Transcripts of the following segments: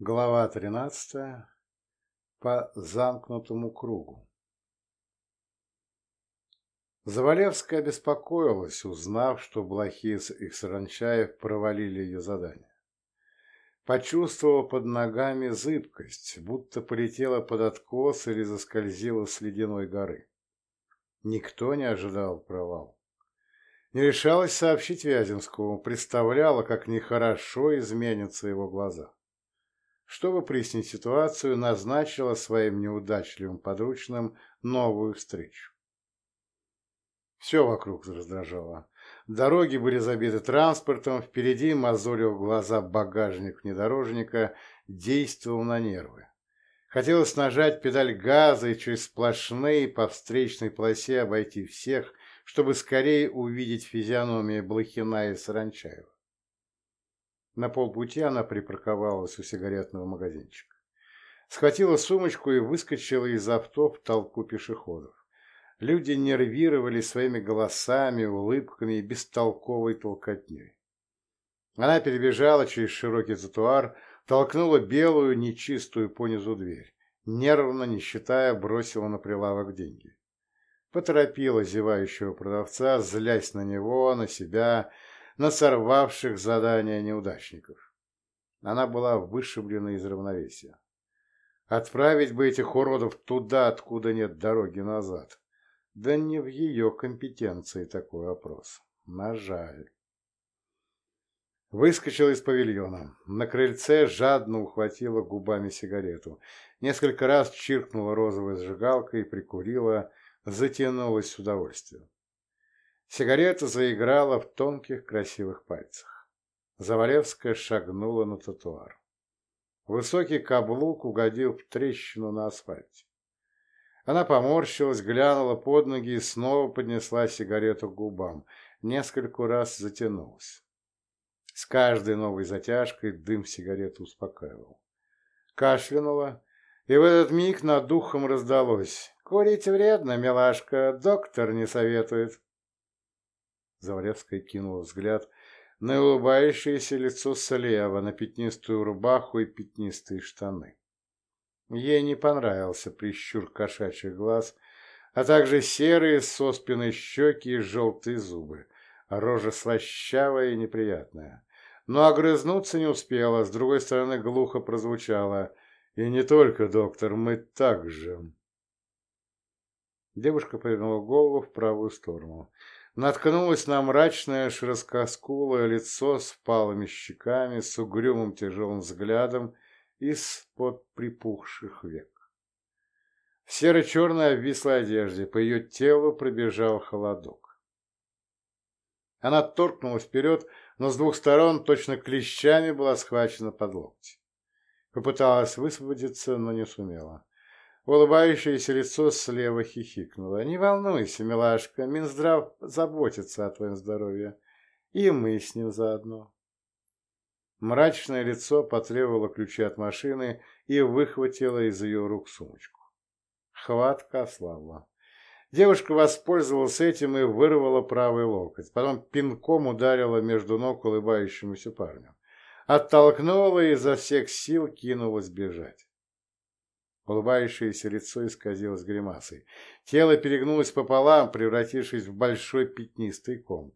Глава тринадцатая. По замкнутому кругу. Завалевская беспокоилась, узнав, что Блохис и Саранчаев провалили ее задание. Почувствовала под ногами зыбкость, будто полетела под откос или заскользила с ледяной горы. Никто не ожидал провал. Не решалась сообщить Вяземскому, представляла, как нехорошо изменятся его глаза чтобы прояснить ситуацию, назначила своим неудачливым подручным новую встречу. Все вокруг раздражало. Дороги были забиты транспортом, впереди мозолил глаза багажник внедорожника, действовал на нервы. Хотелось нажать педаль газа и через сплошные по встречной полосе обойти всех, чтобы скорее увидеть физиономии Блохина и Саранчаева. На полпути она припарковалась у сигаретного магазинчика. Схватила сумочку и выскочила из авто в толпу пешеходов. Люди нервировали своими голосами, улыбками и бестолковой толкотней. Она перебежала через широкий тротуар, толкнула белую, нечистую понизу дверь. Нервно, не считая, бросила на прилавок деньги. Поторопила зевающего продавца, злясь на него, на себя, на сорвавших задания неудачников. Она была вышиблена из равновесия. Отправить бы этих уродов туда, откуда нет дороги назад. Да не в ее компетенции такой вопрос. На жаль. Выскочила из павильона. На крыльце жадно ухватила губами сигарету. Несколько раз чиркнула розовой зажигалкой, прикурила, затянулась с удовольствием. Сигарета заиграла в тонких красивых пальцах. Завалевская шагнула на тротуар. Высокий каблук угодил в трещину на асфальте. Она поморщилась, глянула под ноги и снова поднесла сигарету к губам. Несколько раз затянулась. С каждой новой затяжкой дым сигареты успокаивал. Кашлянула, и в этот миг над духом раздалось. «Курить вредно, милашка, доктор не советует». Завалевская кинула взгляд на улыбающееся лицо слева, на пятнистую рубаху и пятнистые штаны. Ей не понравился прищур кошачьих глаз, а также серые соспины щеки и желтые зубы, рожа слащавая и неприятная. Но огрызнуться не успела, с другой стороны глухо прозвучало «И не только, доктор, мы также». Девушка повернула голову в правую сторону наткнулась на мрачное широкоскулое лицо с впалыми щеками, с угрюмым тяжелым взглядом из-под припухших век. В серо-черной обвислой одежде по ее телу пробежал холодок. Она торкнулась вперед, но с двух сторон точно клещами была схвачена под локти. Попыталась высвободиться, но не сумела. Улыбающееся лицо слева хихикнуло. «Не волнуйся, милашка, Минздрав заботится о твоем здоровье. И мы с ним заодно». Мрачное лицо потребовало ключи от машины и выхватило из ее рук сумочку. Хватка ослабла. Девушка воспользовалась этим и вырвала правый локоть. Потом пинком ударила между ног улыбающемуся парню. Оттолкнула и изо всех сил кинулась бежать. Улыбающееся лицо исказилось гримасой. Тело перегнулось пополам, превратившись в большой пятнистый ком.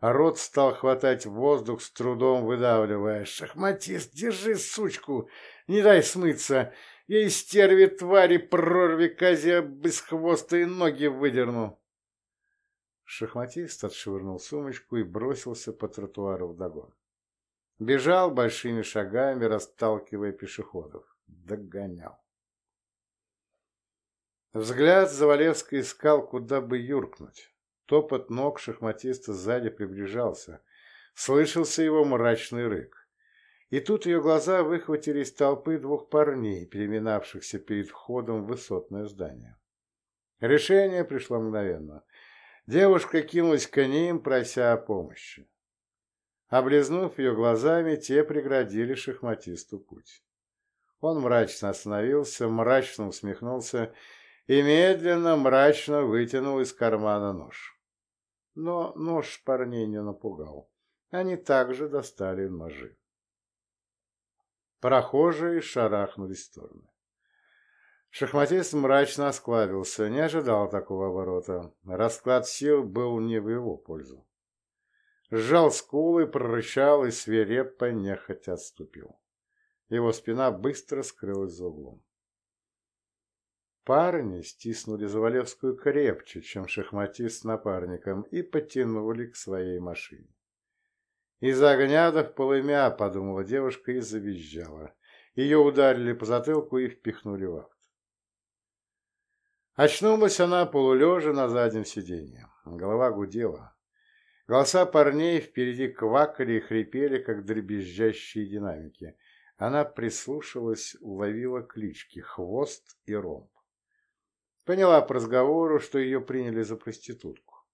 А рот стал хватать воздух, с трудом выдавливая. «Шахматист, держи сучку! Не дай смыться! Я из стерви твари прорви козе бесхвостые ноги выдерну!» Шахматист отшвырнул сумочку и бросился по тротуару вдогон. Бежал большими шагами, расталкивая пешеходов. Догонял. Взгляд Завалевской искал, куда бы юркнуть. Топот ног шахматиста сзади приближался. Слышался его мрачный рык. И тут ее глаза выхватили из толпы двух парней, переминавшихся перед входом в высотное здание. Решение пришло мгновенно. Девушка кинулась к ним, прося о помощи. Облизнув ее глазами, те преградили шахматисту путь. Он мрачно остановился, мрачно усмехнулся и медленно, мрачно вытянул из кармана нож. Но нож парней не напугал. Они также достали ножи. Прохожие шарахнулись в стороны. Шахматист мрачно осклабился, не ожидал такого оборота. Расклад сил был не в его пользу. Сжал скулы, прорычал и свирепо нехотя отступил. Его спина быстро скрылась за углом. Парни стиснули Завалевскую крепче, чем шахматист с напарником, и потянули к своей машине. «Из огня в полымя», — подумала девушка и завизжала. Ее ударили по затылку и впихнули в авто. Очнулась она полулежа на заднем сиденье. Голова гудела. Голоса парней впереди квакали и хрипели, как дребезжащие динамики. Она прислушалась, уловила клички «Хвост» и «Ромб». Поняла по разговору, что ее приняли за проститутку.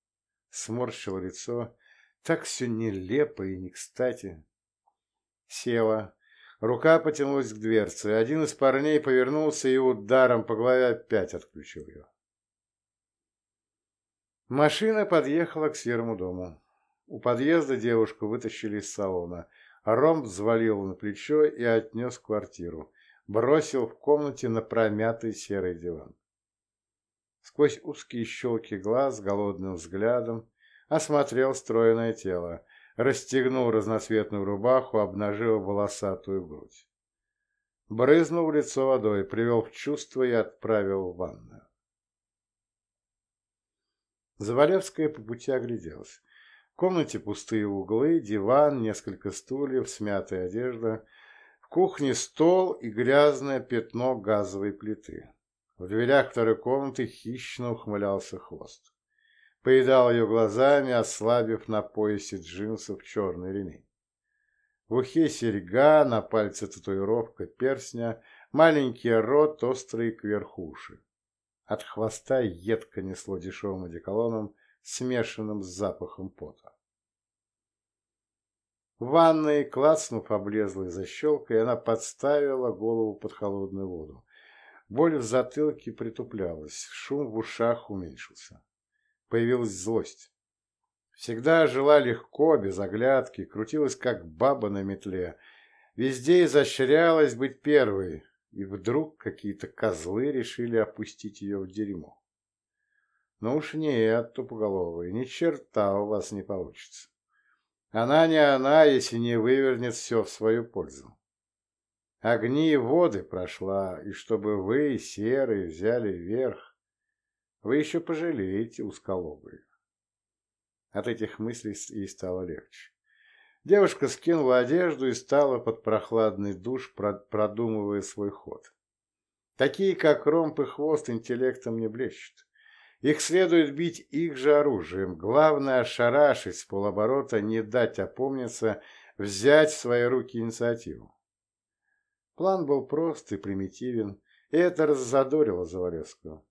Сморщила лицо. Так все нелепо и не кстати. Села. Рука потянулась к дверце. Один из парней повернулся и ударом по голове опять отключил ее. Машина подъехала к серому дому. У подъезда девушку вытащили из салона. Ром взвалил на плечо и отнес в квартиру. Бросил в комнате на промятый серый диван. Сквозь узкие щелки глаз, голодным взглядом, осмотрел стройное тело, расстегнул разноцветную рубаху, обнажил волосатую грудь. Брызнул лицо водой, привел в чувство и отправил в ванную. Завалевская по пути огляделась. В комнате пустые углы, диван, несколько стульев, смятая одежда. В кухне стол и грязное пятно газовой плиты. В дверях второй комнаты хищно ухмылялся хвост. Поедал ее глазами, ослабив на поясе джинсов черный ремень. В ухе серьга, на пальце татуировка перстня, маленький рот, острые кверху уши. От хвоста едко несло дешевым одеколоном, смешанным с запахом пота. В ванной, клацнув облезлой защелкой, она подставила голову под холодную воду. Боль в затылке притуплялась, шум в ушах уменьшился. Появилась злость. Всегда жила легко, без оглядки, крутилась как баба на метле. Везде изощрялась быть первой, и вдруг какие-то козлы решили опустить ее в дерьмо. Ну уж нет, тупоголовые, ни черта у вас не получится. Она не она, если не вывернет все в свою пользу. Огни и воды прошла, и чтобы вы, серые, взяли верх, вы еще пожалеете узколобые. От этих мыслей ей стало легче. Девушка скинула одежду и стала под прохладный душ, продумывая свой ход. Такие, как ромб и хвост, интеллектом не блещут. Их следует бить их же оружием. Главное, ошарашить с полоборота, не дать опомниться, взять в свои руки инициативу. План был прост и примитивен, и это раззадорило Завалевского.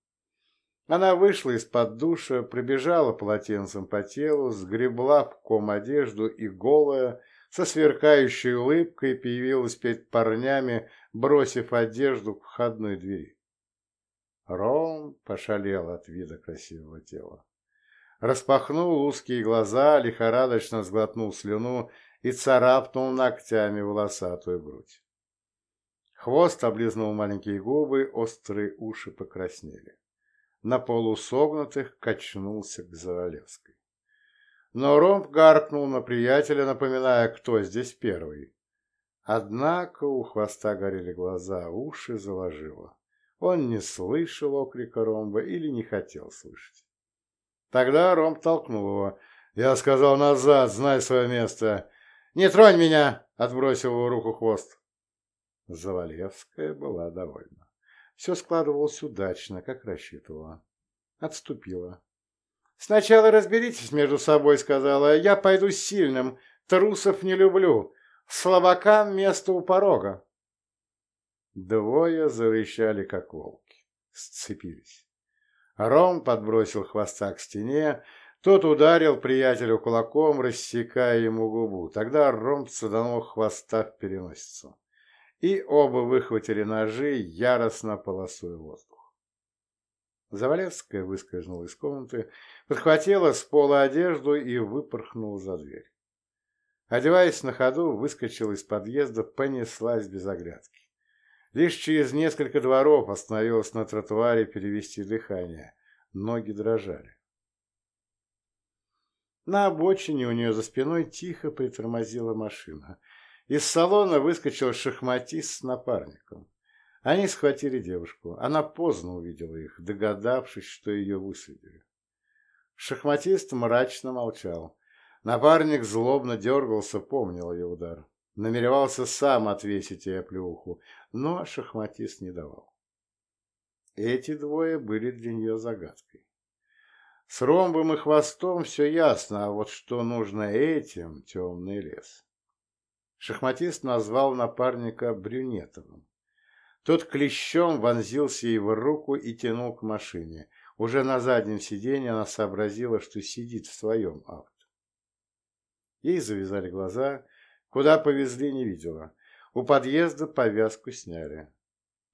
Она вышла из-под душа, пробежала полотенцем по телу, сгребла в ком одежду и голая, со сверкающей улыбкой появилась перед парнями, бросив одежду к входной двери. Ром пошалел от вида красивого тела. Распахнул узкие глаза, лихорадочно сглотнул слюну и царапнул ногтями волосатую грудь. Хвост облизнул маленькие губы, острые уши покраснели. На полусогнутых качнулся к Завалевской. Но Ромб гаркнул на приятеля, напоминая, кто здесь первый. Однако у хвоста горели глаза, уши заложило. Он не слышал оклика Ромба или не хотел слышать. Тогда Ромб толкнул его. «Я сказал назад, знай свое место!» «Не тронь меня!» — отбросил его руку хвост. Завалевская была довольна. Все складывалось удачно, как рассчитывала. Отступила. «Сначала разберитесь между собой», — сказала. «Я пойду сильным. Трусов не люблю. Словакам место у порога». Двое зарычали, как волки. Сцепились. Ром подбросил хвоста к стене. Тот ударил приятелю кулаком, рассекая ему губу. Тогда Ром саданул хвоста в переносицу и оба выхватили ножи, яростно полосуя воздух. Завалевская выскользнула из комнаты, подхватила с пола одежду и выпорхнула за дверь. Одеваясь на ходу, выскочила из подъезда, понеслась без оглядки. Лишь через несколько дворов остановилась на тротуаре перевести дыхание. Ноги дрожали. На обочине у нее за спиной тихо притормозила машина. Из салона выскочил шахматист с напарником. Они схватили девушку. Она поздно увидела их, догадавшись, что ее выследили. Шахматист мрачно молчал. Напарник злобно дергался, помнил ее удар. Намеревался сам отвесить ей оплеуху, но шахматист не давал. Эти двое были для нее загадкой. С ромбом и хвостом все ясно, а вот что нужно этим — темный лес. Шахматист назвал напарника брюнетовым. Тот клещом вонзился в руку и тянул к машине. Уже на заднем сиденье она сообразила, что сидит в своем авто. Ей завязали глаза, куда повезли не видела. У подъезда повязку сняли.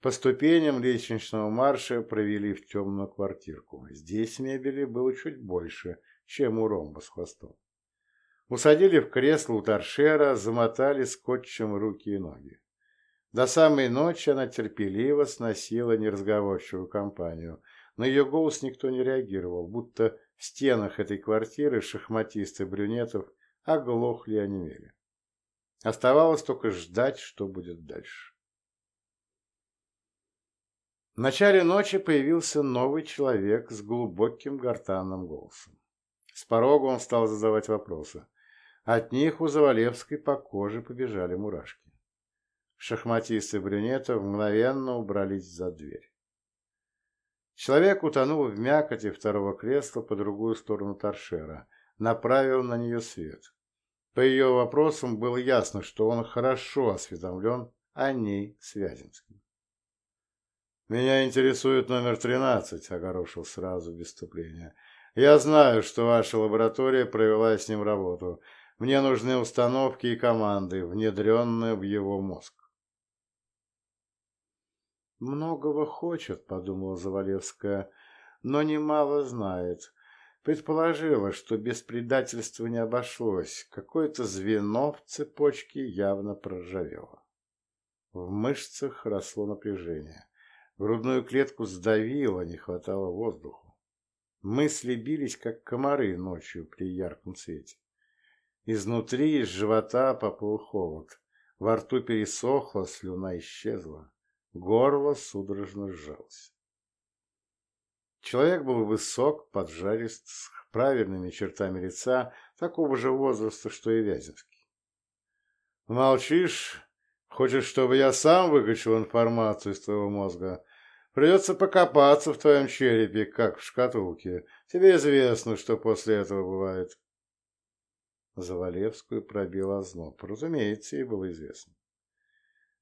По ступеням лестничного марша провели в темную квартирку. Здесь мебели было чуть больше, чем у ромба с хвостом. Усадили в кресло у торшера, замотали скотчем руки и ноги. До самой ночи она терпеливо сносила неразговорчивую компанию. На ее голос никто не реагировал, будто в стенах этой квартиры шахматисты брюнетов оглохли и онемели. Оставалось только ждать, что будет дальше. В начале ночи появился новый человек с глубоким гортанным голосом. С порога он стал задавать вопросы. От них у Завалевской по коже побежали мурашки. Шахматисты брюнетов мгновенно убрались за дверь. Человек утонул в мякоти второго кресла по другую сторону торшера, направил на нее свет. По ее вопросам было ясно, что он хорошо осведомлен о ней с Вяземским. «Меня интересует номер тринадцать», — огорошил сразу без вступления. «Я знаю, что ваша лаборатория провела с ним работу. Мне нужны установки и команды, внедренные в его мозг. «Многого хочет», — подумала Завалевская, — «но немало знает. Предположила, что без предательства не обошлось. Какое-то звено в цепочке явно проржавело. В мышцах росло напряжение. Грудную клетку сдавило, не хватало воздуха. Мысли бились, как комары ночью при ярком свете. Изнутри, из живота поплыл холод. Во рту пересохло, слюна исчезла. Горло судорожно сжалось. Человек был высок, поджарист, с правильными чертами лица, такого же возраста, что и Вяземский. «Молчишь? Хочешь, чтобы я сам выкачал информацию из твоего мозга? Придется покопаться в твоем черепе, как в шкатулке. Тебе известно, что после этого бывает». Завалевскую пробил озноб. Разумеется, ей было известно.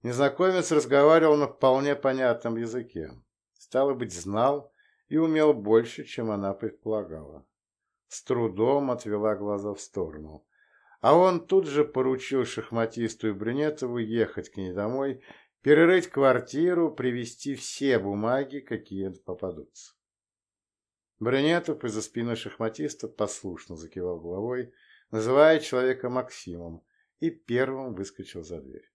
Незнакомец разговаривал на вполне понятном языке. Стало быть, знал и умел больше, чем она предполагала. С трудом отвела глаза в сторону. А он тут же поручил шахматисту и Брюнетову ехать к ней домой, перерыть квартиру, привезти все бумаги, какие попадутся. Брюнетов из-за спины шахматиста послушно закивал головой, называя человека Максимом, и первым выскочил за дверь.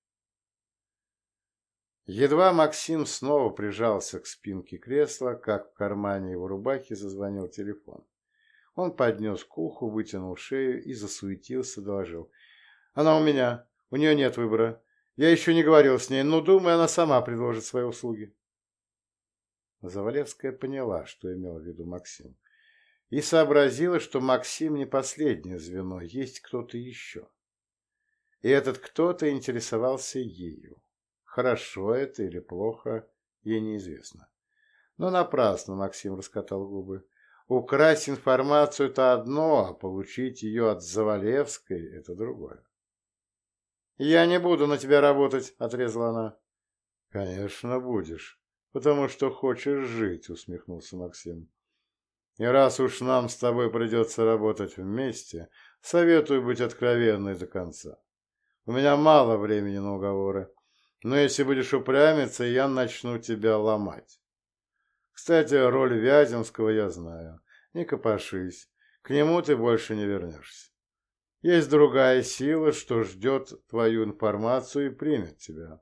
Едва Максим снова прижался к спинке кресла, как в кармане его рубахи зазвонил телефон. Он поднес к уху, вытянул шею и засуетился, доложил. «Она у меня. У нее нет выбора. Я еще не говорил с ней, но, думаю, она сама предложит свои услуги». Завалевская поняла, что имел в виду Максим и сообразила, что Максим не последнее звено, есть кто-то еще. И этот кто-то интересовался ею. Хорошо это или плохо, ей неизвестно. Но напрасно Максим раскатал губы. Украсть информацию – это одно, а получить ее от Завалевской – это другое. «Я не буду на тебя работать», – отрезала она. «Конечно, будешь, потому что хочешь жить», – усмехнулся Максим. И раз уж нам с тобой придется работать вместе, советую быть откровенной до конца. У меня мало времени на уговоры, но если будешь упрямиться, я начну тебя ломать. Кстати, роль Вяземского я знаю. Не копошись, к нему ты больше не вернешься. Есть другая сила, что ждет твою информацию и примет тебя.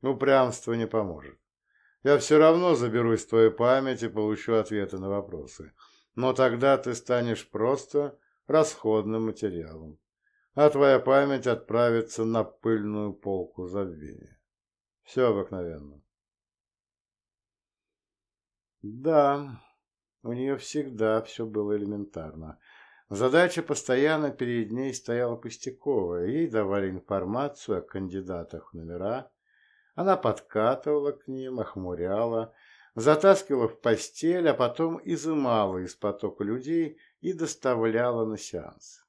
Упрямство не поможет. Я все равно заберусь в твою память и получу ответы на вопросы. Но тогда ты станешь просто расходным материалом, а твоя память отправится на пыльную полку забвения. Все обыкновенно. Да, у нее всегда все было элементарно. Задача постоянно перед ней стояла пустяковая. Ей давали информацию о кандидатах в номера. Она подкатывала к ним, охмуряла, затаскивала в постель, а потом изымала из потока людей и доставляла на сеанс.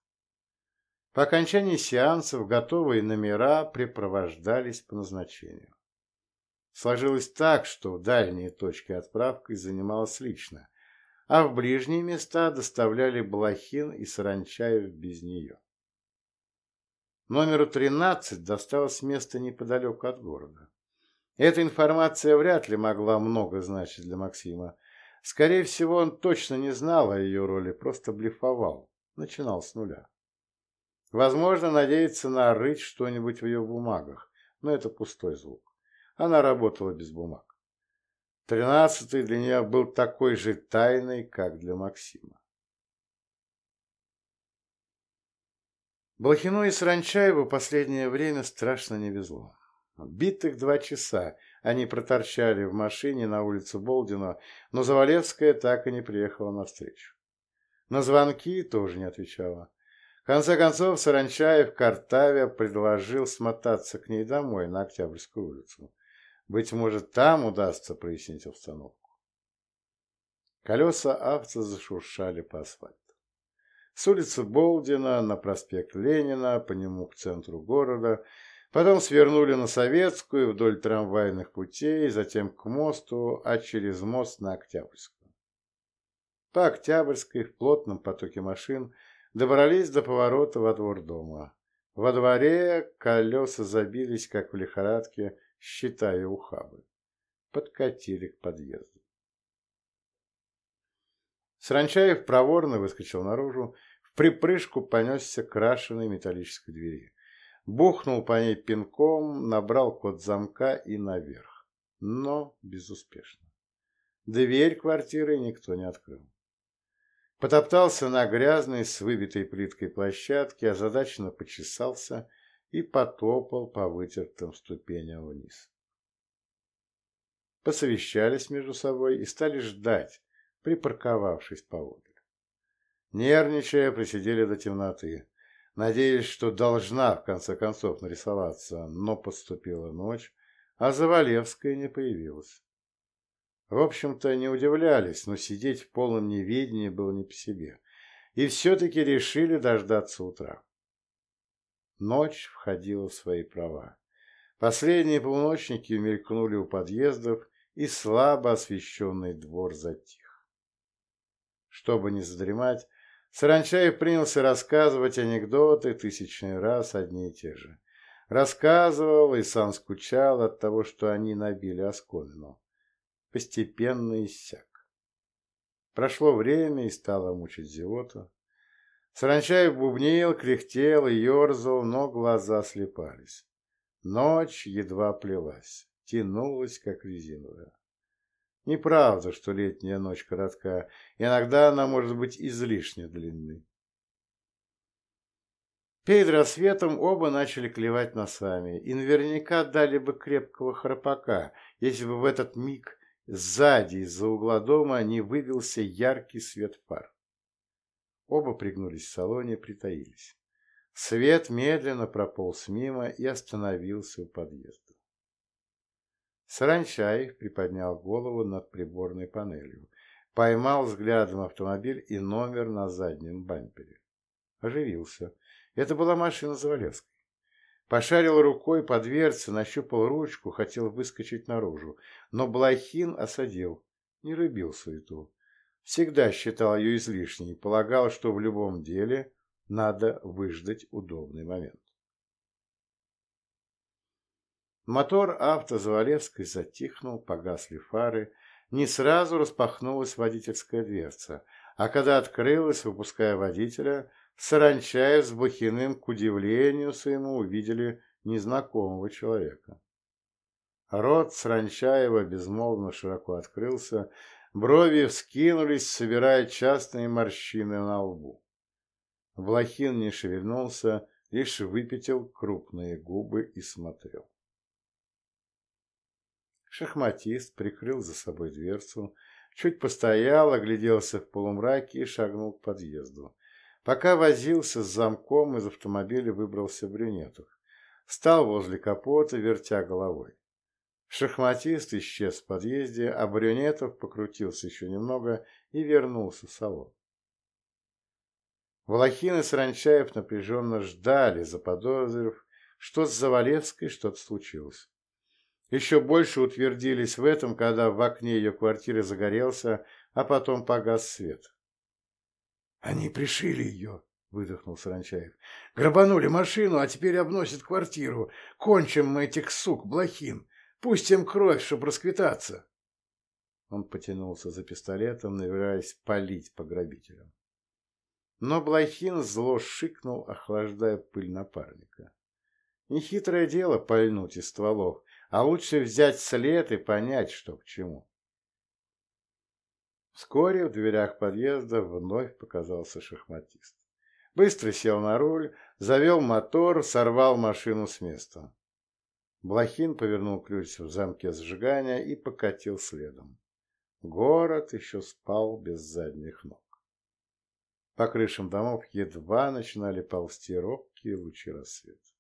По окончании сеансов готовые номера припровождались по назначению. Сложилось так, что дальние точки отправки занималась лично, а в ближние места доставляли Блохин и Саранчаев без нее. Номеру 13 досталось место неподалеку от города. Эта информация вряд ли могла много значить для Максима. Скорее всего, он точно не знал о ее роли, просто блефовал, начинал с нуля. Возможно, надеется нарыть что-нибудь в ее бумагах, но это пустой звук. Она работала без бумаг. Тринадцатый для нее был такой же тайной, как для Максима. Блохину и Сранчаеву последнее время страшно не везло. Битых два часа они проторчали в машине на улице Болдина, но Завалевская так и не приехала навстречу. На звонки тоже не отвечала. В конце концов, Саранчаев Картавия предложил смотаться к ней домой на Октябрьскую улицу. Быть может, там удастся прояснить обстановку. Колеса авто зашуршали по асфальту. С улицы Болдина на проспект Ленина, по нему к центру города, потом свернули на Советскую вдоль трамвайных путей, затем к мосту, а через мост на Октябрьскую. По Октябрьской в плотном потоке машин добрались до поворота во двор дома. Во дворе колеса забились, как в лихорадке, считая ухабы. Подкатили к подъезду. Сранчаев проворно выскочил наружу, в припрыжку понесся к крашеной металлической двери. Бухнул по ней пинком, набрал код замка и наверх. Но безуспешно. Дверь квартиры никто не открыл. Потоптался на грязной с выбитой плиткой площадке, озадаченно почесался и потопал по вытертым ступеням вниз. Посовещались между собой и стали ждать, припарковавшись поодаль. Нервничая, просидели до темноты, надеясь, что должна в конце концов нарисоваться, но подступила ночь, а Завалевская не появилась. В общем-то, не удивлялись, но сидеть в полном неведении было не по себе, и все-таки решили дождаться утра. Ночь входила в свои права. Последние полуночники мелькнули у подъездов, и слабо освещенный двор затих. Чтобы не задремать, Саранчаев принялся рассказывать анекдоты тысячный раз одни и те же. Рассказывал и сам скучал от того, что они набили оскомину. Постепенно иссяк. Прошло время и стало мучить зевота. Саранчаев бубнил, кряхтел и ерзал, но глаза слепались. Ночь едва плелась, тянулась, как резиновая. Неправда, что летняя ночь коротка. Иногда она может быть излишне длинной. Перед рассветом оба начали клевать носами, и наверняка дали бы крепкого храпака, если бы в этот миг сзади из-за угла дома не вывелся яркий свет фар. Оба пригнулись в салоне, притаились. Свет медленно прополз мимо и остановился у подъезда. Саранчаев приподнял голову над приборной панелью, поймал взглядом автомобиль и номер на заднем бампере. Оживился. Это была машина Завалевской. Пошарил рукой по дверце, нащупал ручку, хотел выскочить наружу, но Блохин осадил, не рыбил суету всегда считал ее излишней полагал, что в любом деле надо выждать удобный момент. Мотор авто Завалевской затихнул, погасли фары, не сразу распахнулась водительская дверца, а когда открылась, выпуская водителя, Саранчаев с Блохиным, к удивлению своему, увидели незнакомого человека. Рот Саранчаева безмолвно широко открылся, брови вскинулись, собирая частные морщины на лбу. Блохин не шевельнулся, лишь выпятил крупные губы и смотрел. Шахматист прикрыл за собой дверцу, чуть постоял, огляделся в полумраке и шагнул к подъезду. Пока возился с замком, из автомобиля выбрался Брюнетов. Стал возле капота, вертя головой. Шахматист исчез в подъезде, а Брюнетов покрутился еще немного и вернулся в салон. Волохин и Саранчаев напряженно ждали, заподозрив, что с Завалевской что-то случилось. Еще больше утвердились в этом, когда в окне ее квартиры загорелся, а потом погас свет. «Они пришили ее», — выдохнул Саранчаев. «Грабанули машину, а теперь обносят квартиру. Кончим мы этих сук, блохин. Пустим кровь, чтоб расквитаться». Он потянулся за пистолетом, намереваясь палить по грабителям. Но Блохин зло шикнул, охлаждая пыль напарника. Нехитрое дело пальнуть из стволов, а лучше взять след и понять, что к чему. Вскоре в дверях подъезда вновь показался шахматист. Быстро сел на руль, завел мотор, сорвал машину с места. Блохин повернул ключ в замке зажигания и покатил следом. Город еще спал без задних ног. По крышам домов едва начинали ползти робкие лучи рассвета.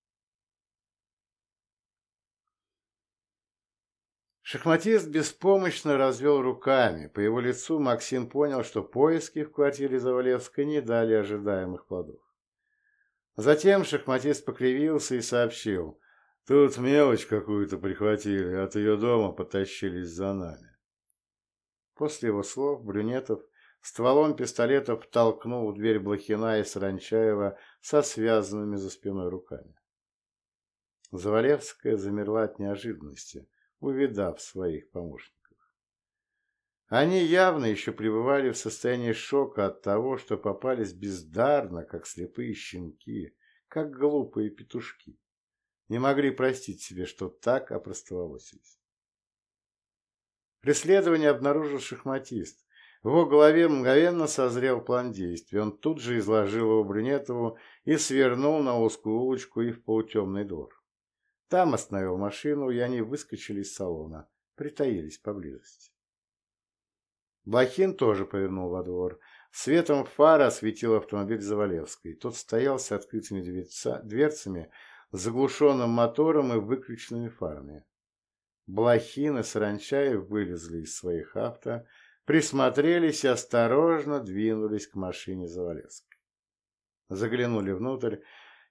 Шахматист беспомощно развел руками. По его лицу Максим понял, что поиски в квартире Завалевской не дали ожидаемых плодов. Затем шахматист покривился и сообщил, «Тут мелочь какую-то прихватили, от ее дома потащились за нами». После его слов Брюнетов стволом пистолета втолкнул в дверь Блохина и Саранчаева со связанными за спиной руками. Завалевская замерла от неожиданности, увидав своих помощников. Они явно еще пребывали в состоянии шока от того, что попались бездарно, как слепые щенки, как глупые петушки. Не могли простить себе, что так опростоволосились. Преследование обнаружил шахматист, в его голове мгновенно созрел план действий. Он тут же изложил его Брюнетову и свернул на узкую улочку и в полутемный двор. Там остановил машину, и они выскочили из салона, притаились поблизости. Блохин тоже повернул во двор. Светом фара осветил автомобиль Завалевской. Тот стоял с открытыми дверцами, заглушенным мотором и выключенными фарами. Блохин и Саранчаев вылезли из своих авто, присмотрелись и осторожно двинулись к машине Завалевской. Заглянули внутрь,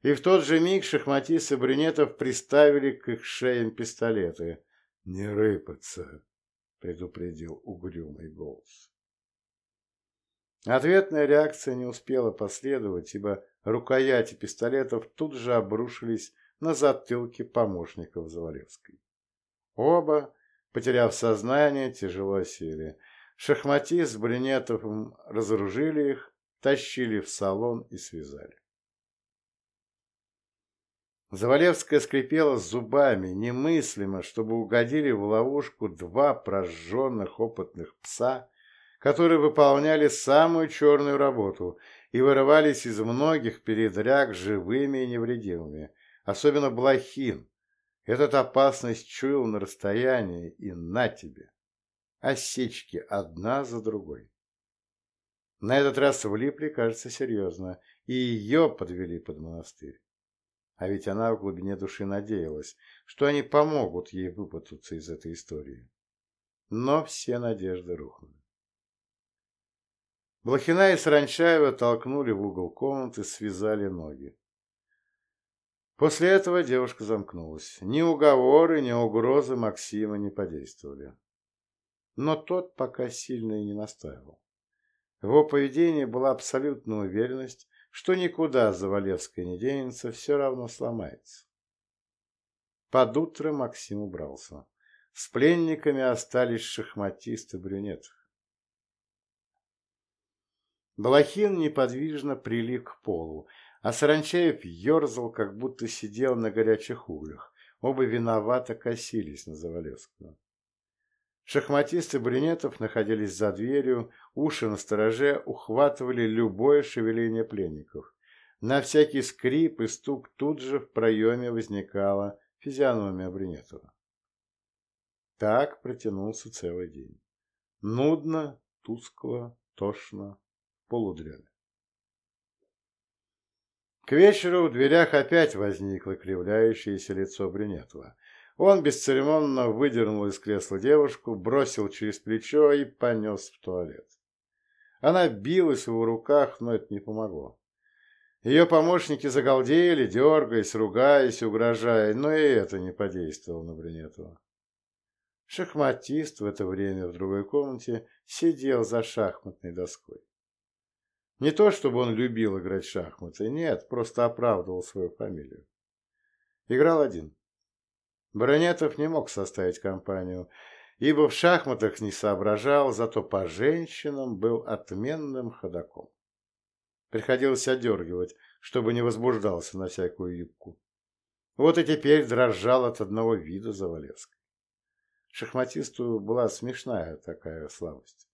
и в тот же миг шахматисты брюнетов приставили к их шеям пистолеты. «Не рыпаться!» — предупредил угрюмый голос. Ответная реакция не успела последовать, ибо рукояти пистолетов тут же обрушились на затылки помощников Завалевской. Оба, потеряв сознание, тяжело сели. Шахматист с Брюнетовым разоружили их, тащили в салон и связали. Завалевская скрипела зубами, немыслимо, чтобы угодили в ловушку два прожженных опытных пса, которые выполняли самую черную работу и вырывались из многих передряг живыми и невредимыми, особенно Блохин. Этот опасность чуял на расстоянии и на тебе осечки одна за другой. На этот раз влипли, кажется, серьезно, и ее подвели под монастырь. А ведь она в глубине души надеялась, что они помогут ей выпутаться из этой истории. Но все надежды рухнули. Блохина и Саранчаева толкнули в угол комнаты, связали ноги. После этого девушка замкнулась. Ни уговоры, ни угрозы Максима не подействовали но тот пока сильно и не настаивал. В его поведении была абсолютная уверенность, что никуда Завалевская не денется, все равно сломается. Под утро Максим убрался. С пленниками остались шахматисты брюнетов. Балахин неподвижно прилип к полу, а Саранчаев ерзал, как будто сидел на горячих углях. Оба виновато косились на Завалевского. Шахматисты брюнетов находились за дверью, уши на стороже ухватывали любое шевеление пленников. На всякий скрип и стук тут же в проеме возникала физиономия Брюнетова. Так протянулся целый день. Нудно, тускло, тошно, полудреме. К вечеру в дверях опять возникло кривляющееся лицо Брюнетова. Он бесцеремонно выдернул из кресла девушку, бросил через плечо и понес в туалет. Она билась в его руках, но это не помогло. Ее помощники загалдели, дергаясь, ругаясь, угрожая, но и это не подействовало на Брюнетова. Шахматист в это время в другой комнате сидел за шахматной доской. Не то, чтобы он любил играть в шахматы, нет, просто оправдывал свою фамилию. Играл один. Баронетов не мог составить компанию, ибо в шахматах не соображал, зато по женщинам был отменным ходаком. Приходилось одергивать, чтобы не возбуждался на всякую юбку. Вот и теперь дрожал от одного вида Завалевской. Шахматисту была смешная такая слабость.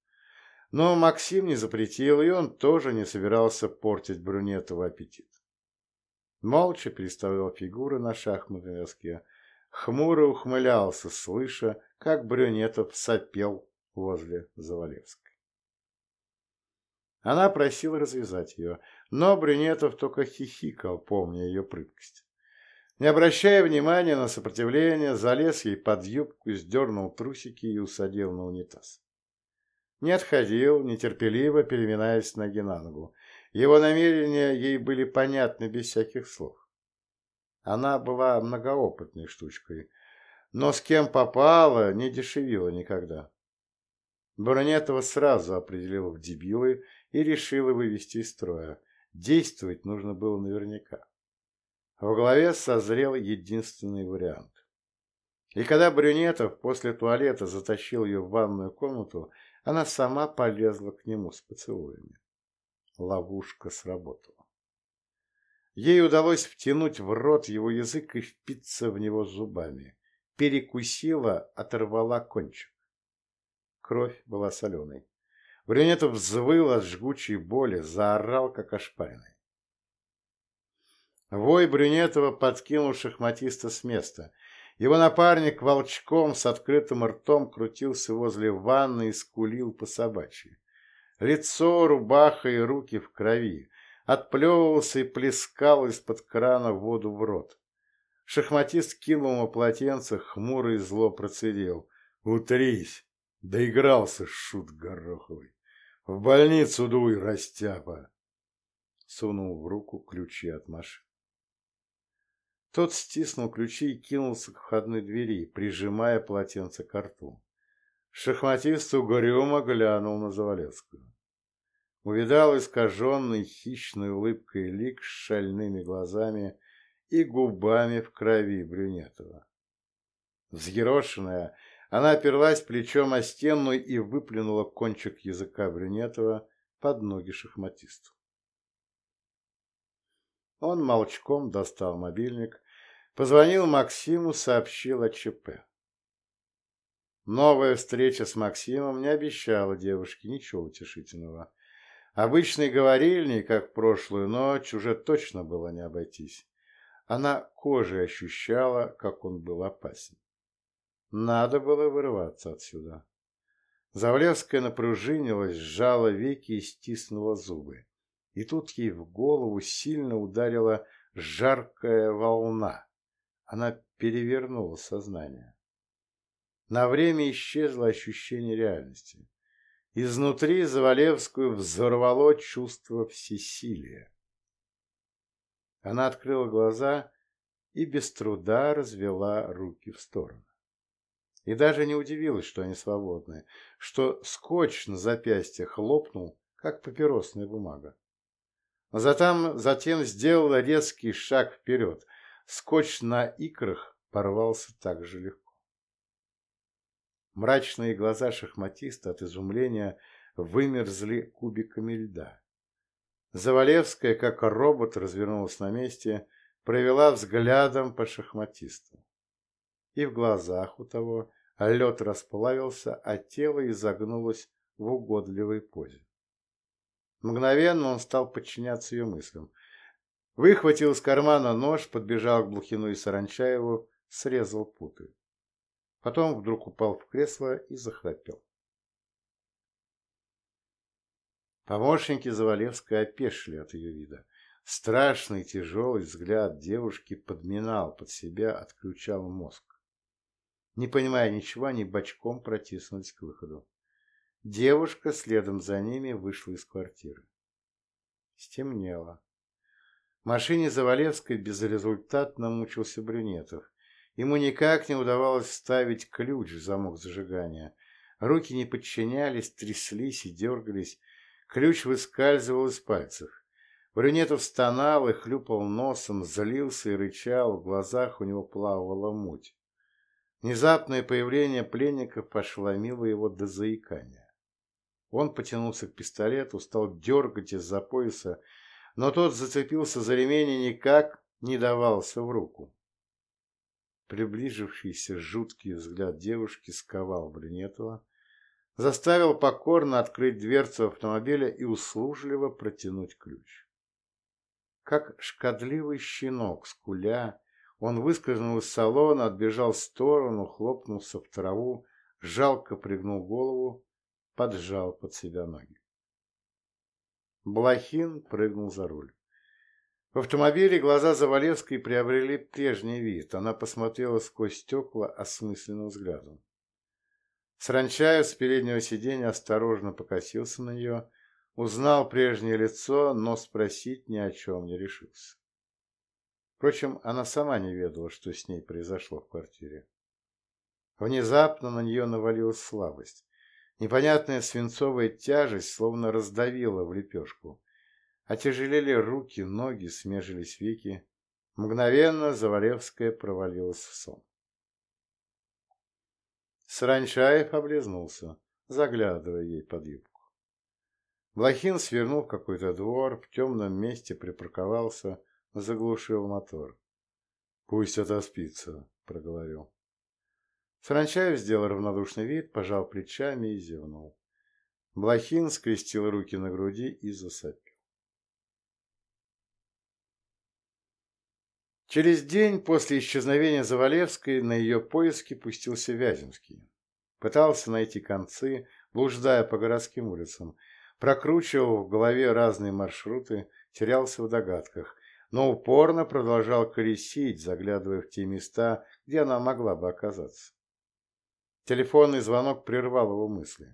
Но Максим не запретил, и он тоже не собирался портить Брюнетову аппетит. Молча переставлял фигуры на шахматной доске, хмуро ухмылялся, слыша, как Брюнетов сопел возле Завалевской. Она просила развязать ее, но Брюнетов только хихикал, помня ее прыткость. Не обращая внимания на сопротивление, залез ей под юбку, сдернул трусики и усадил на унитаз. Не отходил, нетерпеливо переминаясь ноги на ногу. Его намерения ей были понятны без всяких слов. Она была многоопытной штучкой, но с кем попала, не дешевила никогда. Бронетова сразу определила в дебилы и решила вывести из строя. Действовать нужно было наверняка. В голове созрел единственный вариант. И когда Брюнетов после туалета затащил ее в ванную комнату, она сама полезла к нему с поцелуями. Ловушка сработала. Ей удалось втянуть в рот его язык и впиться в него зубами. Перекусила, оторвала кончик. Кровь была соленой. Брюнетов взвыл от жгучей боли, заорал, как ошпаренный. Вой Брюнетова подкинул шахматиста с места – его напарник волчком с открытым ртом крутился возле ванны и скулил по собачьи. Лицо, рубаха и руки в крови. Отплевывался и плескал из-под крана воду в рот. Шахматист кинул ему полотенце, хмуро и зло процедил. «Утрись! Доигрался, шут гороховый! В больницу дуй, растяпа!» Сунул в руку ключи от машины. Тот стиснул ключи и кинулся к входной двери, прижимая полотенце к рту. Шахматист угрюмо глянул на Завалецкую. Увидал искаженный хищной улыбкой лик с шальными глазами и губами в крови Брюнетова. Взъерошенная, она оперлась плечом о стену и выплюнула кончик языка Брюнетова под ноги шахматисту. Он молчком достал мобильник, Позвонил Максиму, сообщил о ЧП. Новая встреча с Максимом не обещала девушке ничего утешительного. Обычный говорильник, как в прошлую ночь, уже точно было не обойтись. Она кожей ощущала, как он был опасен. Надо было вырываться отсюда. Завлевская напружинилась, сжала веки и стиснула зубы. И тут ей в голову сильно ударила жаркая волна. Она перевернула сознание. На время исчезло ощущение реальности. Изнутри Завалевскую взорвало чувство всесилия. Она открыла глаза и без труда развела руки в стороны. И даже не удивилась, что они свободны, что скотч на запястье хлопнул, как папиросная бумага. Затем, затем сделала резкий шаг вперед, Скотч на икрах порвался так же легко. Мрачные глаза шахматиста от изумления вымерзли кубиками льда. Завалевская, как робот, развернулась на месте, провела взглядом по шахматисту. И в глазах у того лед расплавился, а тело изогнулось в угодливой позе. Мгновенно он стал подчиняться ее мыслям. Выхватил из кармана нож, подбежал к Блухину и Саранчаеву, срезал путы. Потом вдруг упал в кресло и захрапел. Помощники Завалевской опешили от ее вида. Страшный тяжелый взгляд девушки подминал под себя, отключал мозг. Не понимая ничего, они бочком протиснулись к выходу. Девушка следом за ними вышла из квартиры. Стемнело. В машине Завалевской безрезультатно мучился Брюнетов. Ему никак не удавалось вставить ключ в замок зажигания. Руки не подчинялись, тряслись и дергались. Ключ выскальзывал из пальцев. Брюнетов стонал и хлюпал носом, злился и рычал, в глазах у него плавала муть. Внезапное появление пленников пошломило его до заикания. Он потянулся к пистолету, стал дергать из-за пояса, но тот зацепился за ремень и никак не давался в руку. Приближившийся жуткий взгляд девушки сковал Брюнетова, заставил покорно открыть дверцу автомобиля и услужливо протянуть ключ. Как шкодливый щенок, скуля, он выскользнул из салона, отбежал в сторону, хлопнулся в траву, жалко пригнул голову, поджал под себя ноги. Блохин прыгнул за руль. В автомобиле глаза Завалевской приобрели прежний вид. Она посмотрела сквозь стекла осмысленным взглядом. Сранчаев с переднего сиденья осторожно покосился на нее, узнал прежнее лицо, но спросить ни о чем не решился. Впрочем, она сама не ведала, что с ней произошло в квартире. Внезапно на нее навалилась слабость. Непонятная свинцовая тяжесть словно раздавила в лепешку. Отяжелели руки, ноги, смежились веки. Мгновенно Завалевская провалилась в сон. Саранчаев облизнулся, заглядывая ей под юбку. Блохин свернул в какой-то двор, в темном месте припарковался, заглушил мотор. «Пусть отоспится», — проговорил. Саранчаев сделал равнодушный вид, пожал плечами и зевнул. Блохин скрестил руки на груди и засопил. Через день после исчезновения Завалевской на ее поиски пустился Вяземский. Пытался найти концы, блуждая по городским улицам, прокручивал в голове разные маршруты, терялся в догадках, но упорно продолжал колесить, заглядывая в те места, где она могла бы оказаться. Телефонный звонок прервал его мысли.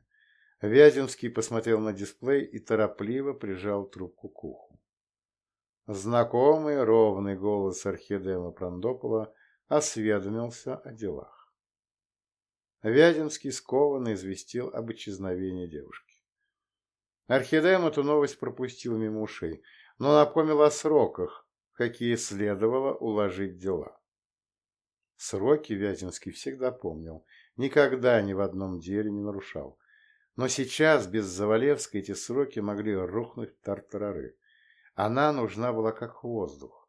Вяземский посмотрел на дисплей и торопливо прижал трубку к уху. Знакомый ровный голос Архидема Прандопола осведомился о делах. Вяземский скованно известил об исчезновении девушки. Архидем эту новость пропустил мимо ушей, но напомнил о сроках, какие следовало уложить дела. Сроки Вяземский всегда помнил – никогда ни в одном деле не нарушал. Но сейчас без Завалевской эти сроки могли рухнуть в тартарары. Она нужна была как воздух.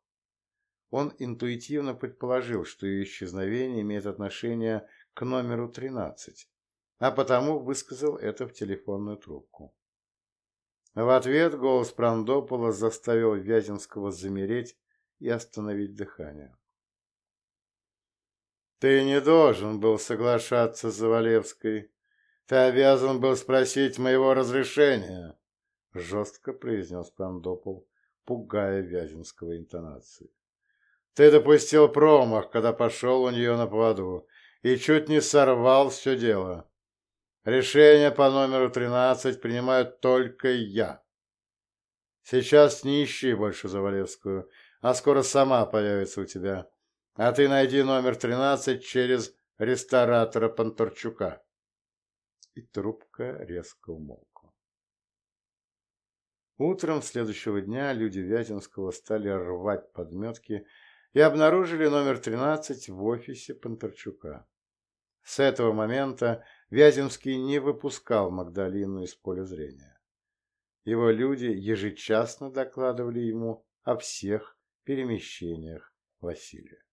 Он интуитивно предположил, что ее исчезновение имеет отношение к номеру 13, а потому высказал это в телефонную трубку. В ответ голос Прандопола заставил Вяземского замереть и остановить дыхание. Ты не должен был соглашаться с Завалевской. Ты обязан был спросить моего разрешения, — жестко произнес Пандопол, пугая Вяземского интонацией. Ты допустил промах, когда пошел у нее на поводу, и чуть не сорвал все дело. Решение по номеру тринадцать принимаю только я. Сейчас не ищи больше Завалевскую, а скоро сама появится у тебя. А ты найди номер тринадцать через ресторатора Понторчука. И трубка резко умолкла. Утром следующего дня люди Вяземского стали рвать подметки и обнаружили номер тринадцать в офисе Понторчука. С этого момента Вяземский не выпускал Магдалину из поля зрения. Его люди ежечасно докладывали ему о всех перемещениях Василия.